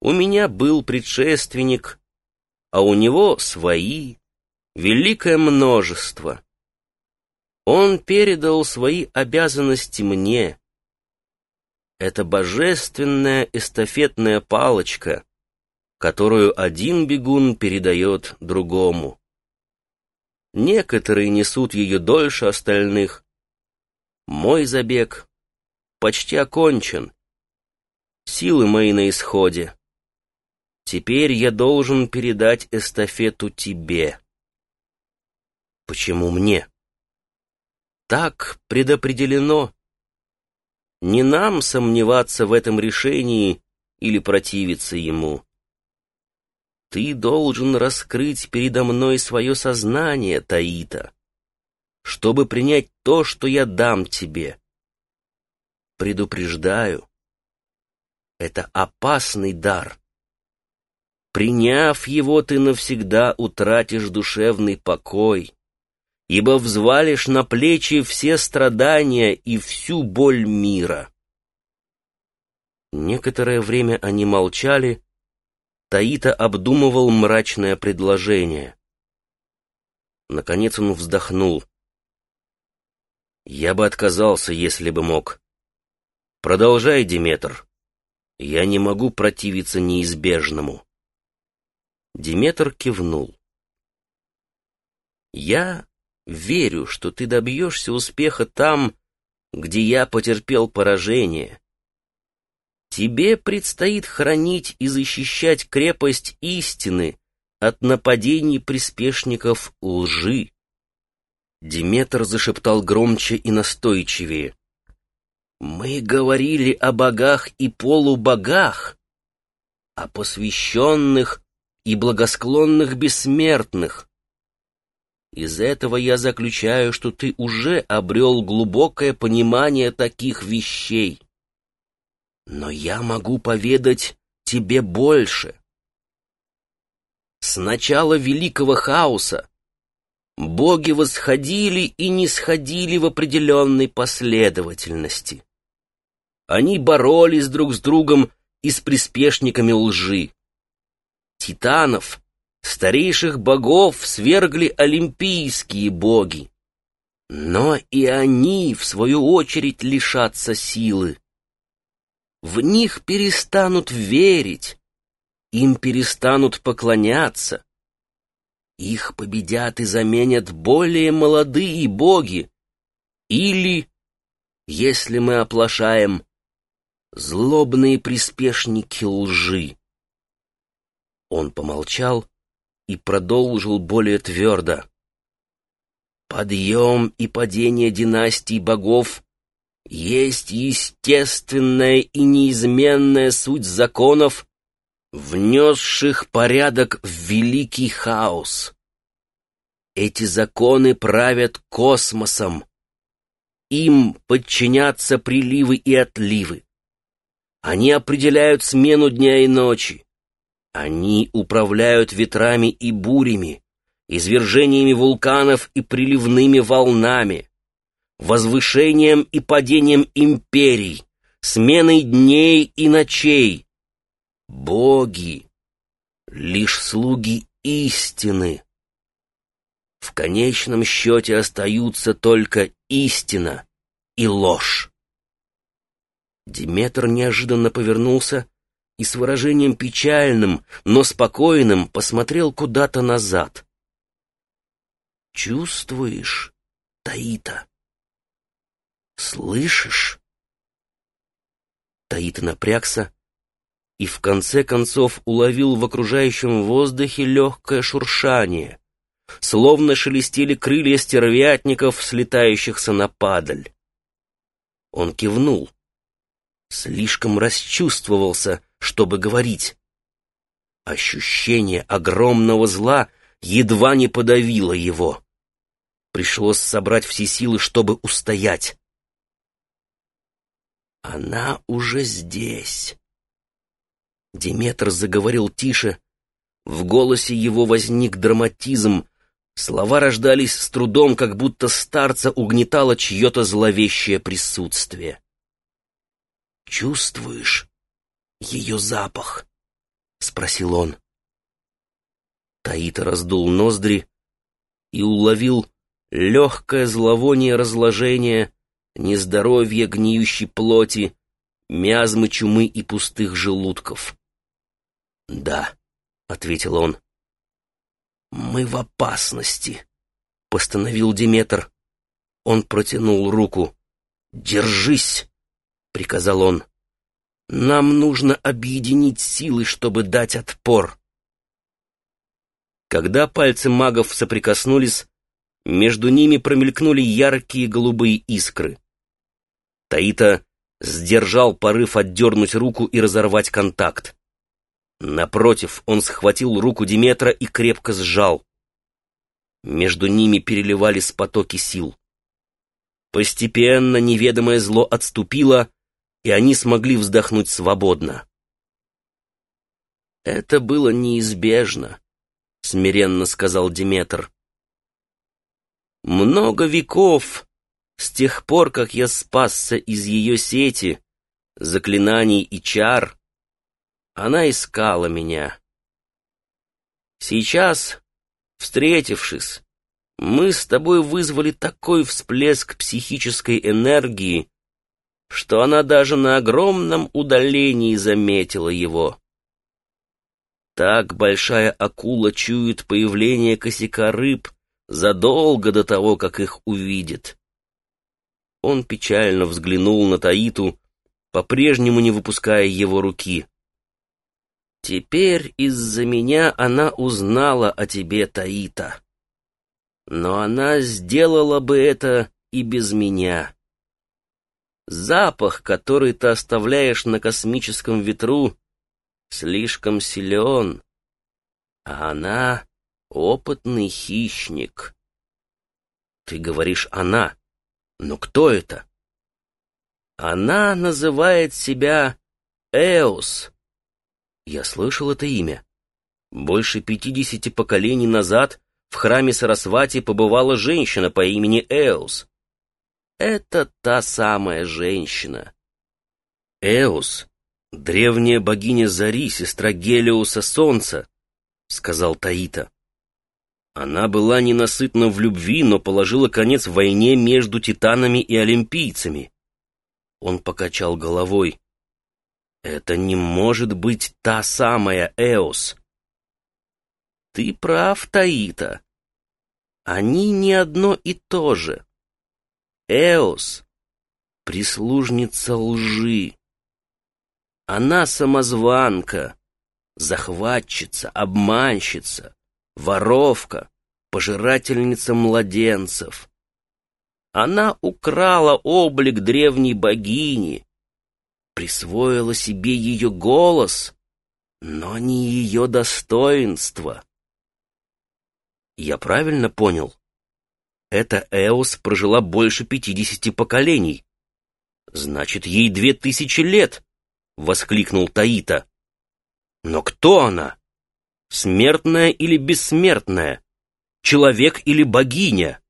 У меня был предшественник, а у него свои, великое множество. Он передал свои обязанности мне. Это божественная эстафетная палочка, которую один бегун передает другому. Некоторые несут ее дольше остальных. Мой забег почти окончен. Силы мои на исходе. Теперь я должен передать эстафету тебе. Почему мне? Так предопределено. Не нам сомневаться в этом решении или противиться ему. Ты должен раскрыть передо мной свое сознание, Таита, чтобы принять то, что я дам тебе. Предупреждаю, это опасный дар. Приняв его, ты навсегда утратишь душевный покой, ибо взвалишь на плечи все страдания и всю боль мира. Некоторое время они молчали, Таита обдумывал мрачное предложение. Наконец он вздохнул. «Я бы отказался, если бы мог. Продолжай, Диметр. Я не могу противиться неизбежному». Диметр кивнул. «Я верю, что ты добьешься успеха там, где я потерпел поражение. Тебе предстоит хранить и защищать крепость истины от нападений приспешников лжи. Диметр зашептал громче и настойчивее. «Мы говорили о богах и полубогах, о посвященных и благосклонных бессмертных. Из этого я заключаю, что ты уже обрел глубокое понимание таких вещей. Но я могу поведать тебе больше. С начала великого хаоса боги восходили и не сходили в определенной последовательности. Они боролись друг с другом и с приспешниками лжи. Титанов, старейших богов, свергли олимпийские боги. Но и они, в свою очередь, лишатся силы в них перестанут верить, им перестанут поклоняться. Их победят и заменят более молодые боги. Или, если мы оплошаем, злобные приспешники лжи. Он помолчал и продолжил более твердо. Подъем и падение династий богов есть естественная и неизменная суть законов, внесших порядок в великий хаос. Эти законы правят космосом. Им подчинятся приливы и отливы. Они определяют смену дня и ночи. Они управляют ветрами и бурями, извержениями вулканов и приливными волнами возвышением и падением империй, сменой дней и ночей. Боги — лишь слуги истины. В конечном счете остаются только истина и ложь. Диметр неожиданно повернулся и с выражением печальным, но спокойным посмотрел куда-то назад. «Чувствуешь, Таита?» Слышишь? Таит напрягся и в конце концов уловил в окружающем воздухе легкое шуршание, словно шелестели крылья стервятников, слетающихся на падаль. Он кивнул. Слишком расчувствовался, чтобы говорить. Ощущение огромного зла едва не подавило его. Пришлось собрать все силы, чтобы устоять. Она уже здесь. Диметр заговорил тише. В голосе его возник драматизм. Слова рождались с трудом, как будто старца угнетало чье-то зловещее присутствие. Чувствуешь ее запах? спросил он. Таита раздул ноздри и уловил легкое зловоние разложения, нездоровье гниющей плоти, миазмы чумы и пустых желудков. «Да», — ответил он. «Мы в опасности», — постановил Диметр. Он протянул руку. «Держись!» — приказал он. «Нам нужно объединить силы, чтобы дать отпор». Когда пальцы магов соприкоснулись, между ними промелькнули яркие голубые искры. Таита сдержал порыв отдернуть руку и разорвать контакт. Напротив, он схватил руку Диметра и крепко сжал. Между ними переливались потоки сил. Постепенно неведомое зло отступило, и они смогли вздохнуть свободно. «Это было неизбежно», — смиренно сказал Диметр. «Много веков, с тех пор, как я спасся из ее сети, заклинаний и чар, она искала меня. Сейчас, встретившись, мы с тобой вызвали такой всплеск психической энергии, что она даже на огромном удалении заметила его. Так большая акула чует появление косяка рыб задолго до того, как их увидит. Он печально взглянул на Таиту, по-прежнему не выпуская его руки. «Теперь из-за меня она узнала о тебе, Таита. Но она сделала бы это и без меня. Запах, который ты оставляешь на космическом ветру, слишком силен, а она — опытный хищник. Ты говоришь «она», но кто это? Она называет себя Эос. Я слышал это имя. Больше пятидесяти поколений назад в храме Сарасвати побывала женщина по имени Эос. Это та самая женщина. Эос — древняя богиня Зари, сестра Гелиуса Солнца, — сказал Таита. Она была ненасытна в любви, но положила конец войне между титанами и олимпийцами. Он покачал головой. Это не может быть та самая Эос. Ты прав, Таита. Они не одно и то же. Эос — прислужница лжи. Она самозванка, захватчица, обманщица, воровка, пожирательница младенцев. Она украла облик древней богини, присвоила себе ее голос, но не ее достоинство. Я правильно понял? Эта Эос прожила больше пятидесяти поколений. Значит, ей две тысячи лет, — воскликнул Таита. Но кто она? Смертная или бессмертная? Человек или богиня?